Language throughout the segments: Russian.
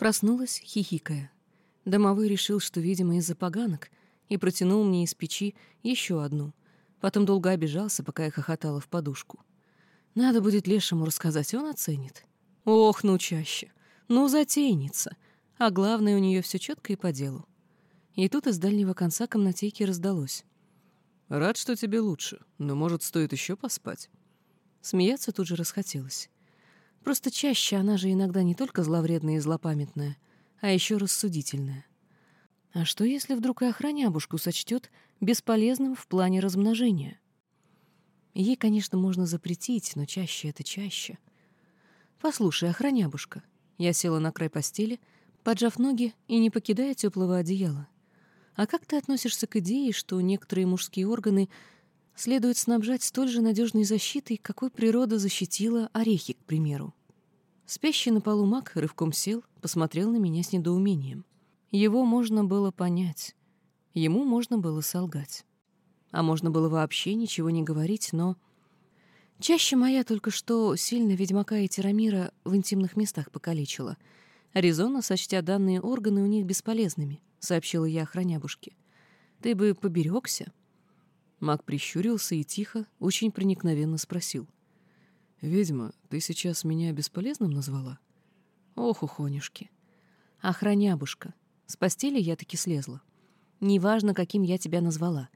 Проснулась, хихикая. Домовой решил, что, видимо, из-за поганок, и протянул мне из печи еще одну. Потом долго обижался, пока я хохотала в подушку. Надо будет лешему рассказать, он оценит. Ох, ну чаще. Ну, затейница. А главное, у нее все четко и по делу. И тут из дальнего конца комнатейки раздалось. «Рад, что тебе лучше, но, может, стоит еще поспать?» Смеяться тут же расхотелось. Просто чаще она же иногда не только зловредная и злопамятная, а еще рассудительная. А что, если вдруг и охранябушку сочтет бесполезным в плане размножения? Ей, конечно, можно запретить, но чаще это чаще. «Послушай, охранябушка». Я села на край постели, поджав ноги и не покидая теплого одеяла. «А как ты относишься к идее, что некоторые мужские органы следует снабжать столь же надежной защитой, какой природа защитила орехи, к примеру?» Спящий на полу маг рывком сел, посмотрел на меня с недоумением. Его можно было понять. Ему можно было солгать. А можно было вообще ничего не говорить, но... Чаще моя только что сильно ведьмака и Тирамира в интимных местах покалечила. Резонно сочтя данные органы у них бесполезными, сообщила я охранябушке. Ты бы поберегся. Маг прищурился и тихо, очень проникновенно спросил. «Ведьма, ты сейчас меня бесполезным назвала?» «Ох, ухонюшки!» «Охранябушка, с постели я таки слезла. Неважно, каким я тебя назвала.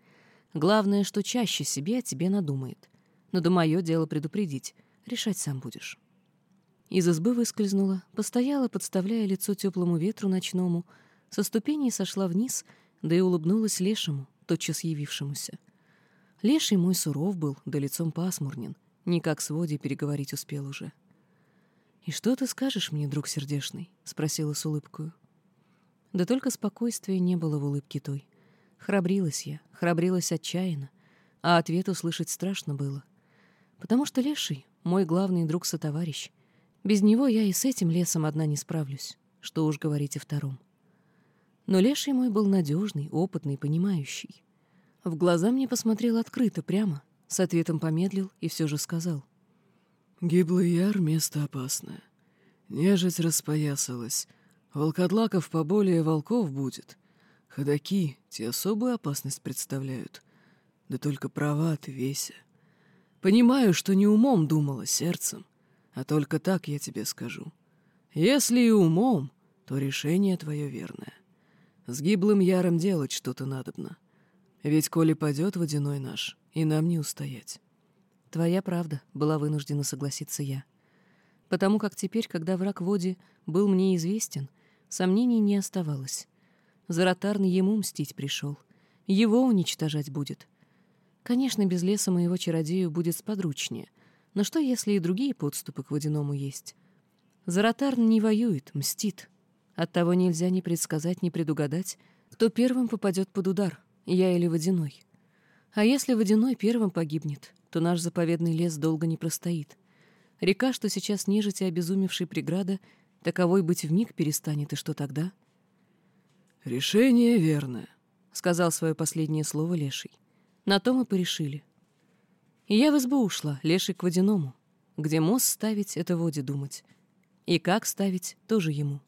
Главное, что чаще себе о тебе надумает но да мое дело предупредить. Решать сам будешь. Из избы выскользнула, постояла, подставляя лицо теплому ветру ночному, со ступеней сошла вниз, да и улыбнулась лешему, тотчас явившемуся. Леший мой суров был, да лицом пасмурнен, никак с Водей переговорить успел уже. «И что ты скажешь мне, друг сердешный?» — спросила с улыбкою. Да только спокойствия не было в улыбке той. Храбрилась я, храбрилась отчаянно, а ответ услышать страшно было — потому что Леший — мой главный друг-сотоварищ. Без него я и с этим лесом одна не справлюсь, что уж говорить о втором. Но Леший мой был надежный, опытный, понимающий. В глаза мне посмотрел открыто, прямо, с ответом помедлил и все же сказал. «Гиблый яр — место опасное. Нежить распоясалась. Волкодлаков поболее волков будет. Ходаки те особую опасность представляют. Да только права ты, Веся. Понимаю, что не умом думала, сердцем, а только так я тебе скажу. Если и умом, то решение твое верное. С гиблым яром делать что-то надобно. Ведь коли падет водяной наш, и нам не устоять. Твоя правда, была вынуждена согласиться я. Потому как теперь, когда враг Води был мне известен, сомнений не оставалось. Заратарн ему мстить пришел. Его уничтожать будет — Конечно, без леса моего чародею будет сподручнее, но что, если и другие подступы к водяному есть? Заратарн не воюет, мстит. Оттого нельзя ни предсказать, ни предугадать, кто первым попадет под удар, я или водяной. А если водяной первым погибнет, то наш заповедный лес долго не простоит. Река, что сейчас нежити обезумевшей преграда, таковой быть вмиг перестанет, и что тогда? «Решение верное», — сказал свое последнее слово Леший. На то мы порешили. И я в избу ушла, леший к водяному. Где мост ставить, это воде думать. И как ставить, тоже ему.